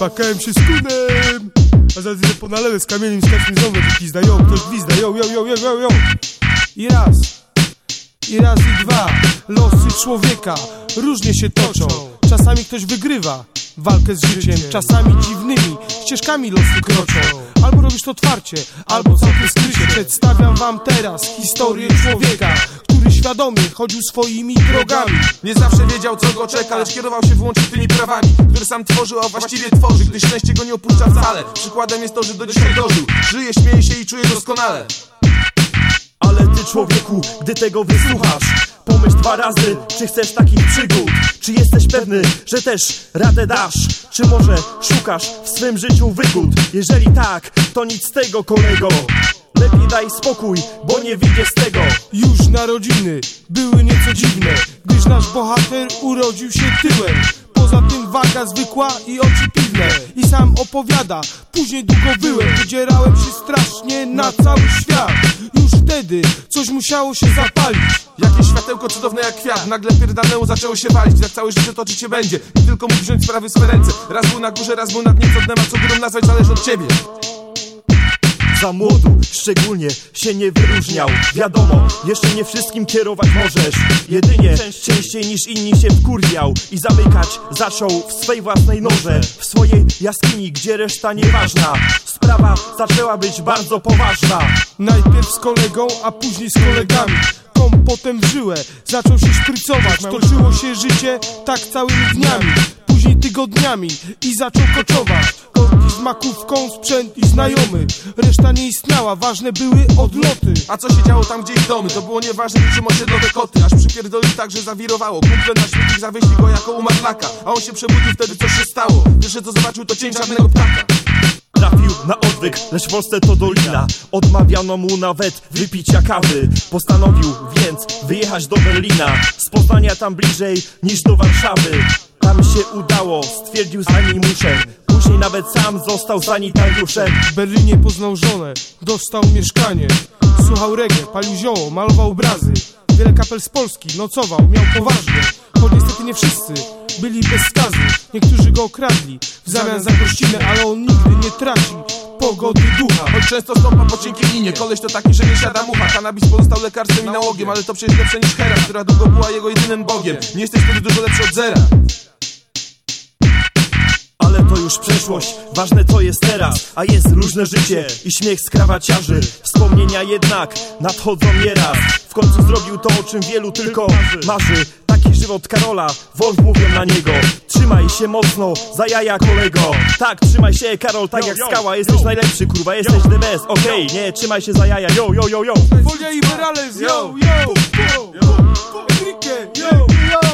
Bakałem się z kunem A zaraz idę po nalewę z kamieniem, z każdym znowu gwizda Yo, ktoś gwizda, yo, yo, yo, yo, yo, yo. I raz I raz i dwa. Losy człowieka różnie się toczą. Czasami ktoś wygrywa walkę z życiem Czasami dziwnymi ścieżkami losy kroczą. Albo robisz to otwarcie, albo całkiem skrycie. Przedstawiam wam teraz historię człowieka świadomie chodził swoimi drogami. Nie zawsze wiedział co go czeka, lecz kierował się wyłącznie tymi prawami Które sam tworzył, a właściwie tworzy, gdy szczęście go nie opuszcza wcale. Przykładem jest to, że do dzisiaj dożył. Żyje, śmieje się i czuje doskonale. Ale ty człowieku, gdy tego wysłuchasz Pomyśl dwa razy, czy chcesz takich przygód? Czy jesteś pewny, że też radę dasz? Czy może szukasz w swym życiu wygód? Jeżeli tak, to nic z tego kolego Lepiej daj spokój, bo nie widzę z tego. Już narodziny były nieco dziwne Gdyż nasz bohater urodził się tyłem. Poza tym waga zwykła i oczy piwne. I sam opowiada, później długo byłem Wydzierałem się strasznie na cały świat. Już wtedy coś musiało się zapalić. Jakieś światełko cudowne jak kwiat. Nagle pierdalnęło zaczęło się walić. Tak całe życie toczyć się będzie. I tylko mógł wziąć sprawy w swe ręce. Raz był na górze, raz był na dnie Co dnem, a co górą nazwać zależy od ciebie Za młodu szczególnie się nie wyróżniał. Wiadomo, jeszcze nie wszystkim kierować możesz. Jedynie częściej niż inni się wkurwiał I zamykać zaczął w swej własnej norze W swojej jaskini, gdzie reszta nieważna. Sprawa zaczęła być bardzo poważna. Najpierw z kolegą, a później z kolegami. Kompotem w żyłę zaczął się szprycować. Toczyło się życie tak całymi dniami Później tygodniami i zaczął koczować makówką, sprzęt i znajomy. Reszta nie istniała, ważne były odloty. A co się działo tam gdzie ich domy? To było nieważne niczym osiedlowe koty Aż przypierdolił tak, że zawirowało. Kumple na śmietnik zawieźli go jako umarlaka A on się przebudził wtedy coś się stało. Pierwsze co zobaczył to cień czarnego ptaka. Trafił na odwyk, lecz w Polsce to dolina. Odmawiano mu nawet wypicia kawy. Postanowił więc wyjechać do Berlina. Z Poznania tam bliżej niż do Warszawy. Tam się udało, stwierdził zanim muszę Później nawet sam został sanitariuszem. W Berlinie poznał żonę, dostał mieszkanie. Słuchał reggae, palił zioło, malował obrazy. Wiele kapel z Polski, nocował, miał poważnie. Choć niestety nie wszyscy byli bez skazy. Niektórzy go okradli w zamian za gościnę Ale on nigdy nie traci pogody ducha. Choć często stąpa po cienkiej linie Koleś to taki, że nie siada mucha. Kanabis pozostał lekarstwem i nałogiem Ale to przecież lepsze niż hera, która długo była jego jedynym bogiem. Nie jesteś wtedy dużo lepszy od zera to już przeszłość, ważne co jest teraz A jest różne życie. I śmiech z krawaciarzy. Wspomnienia jednak nadchodzą nieraz. W końcu zrobił to, o czym wielu tylko marzy. Taki żywot Karola, Wolf mówią na niego. Trzymaj się mocno, za jaja kolego. Tak, trzymaj się Karol, tak jak skała. Jesteś najlepszy, kurwa, jesteś the best. Okej, nie, trzymaj się za jaja, yo, yo, yo, yo. Folia i Morales, yo, yo, yo, yo. Enrique,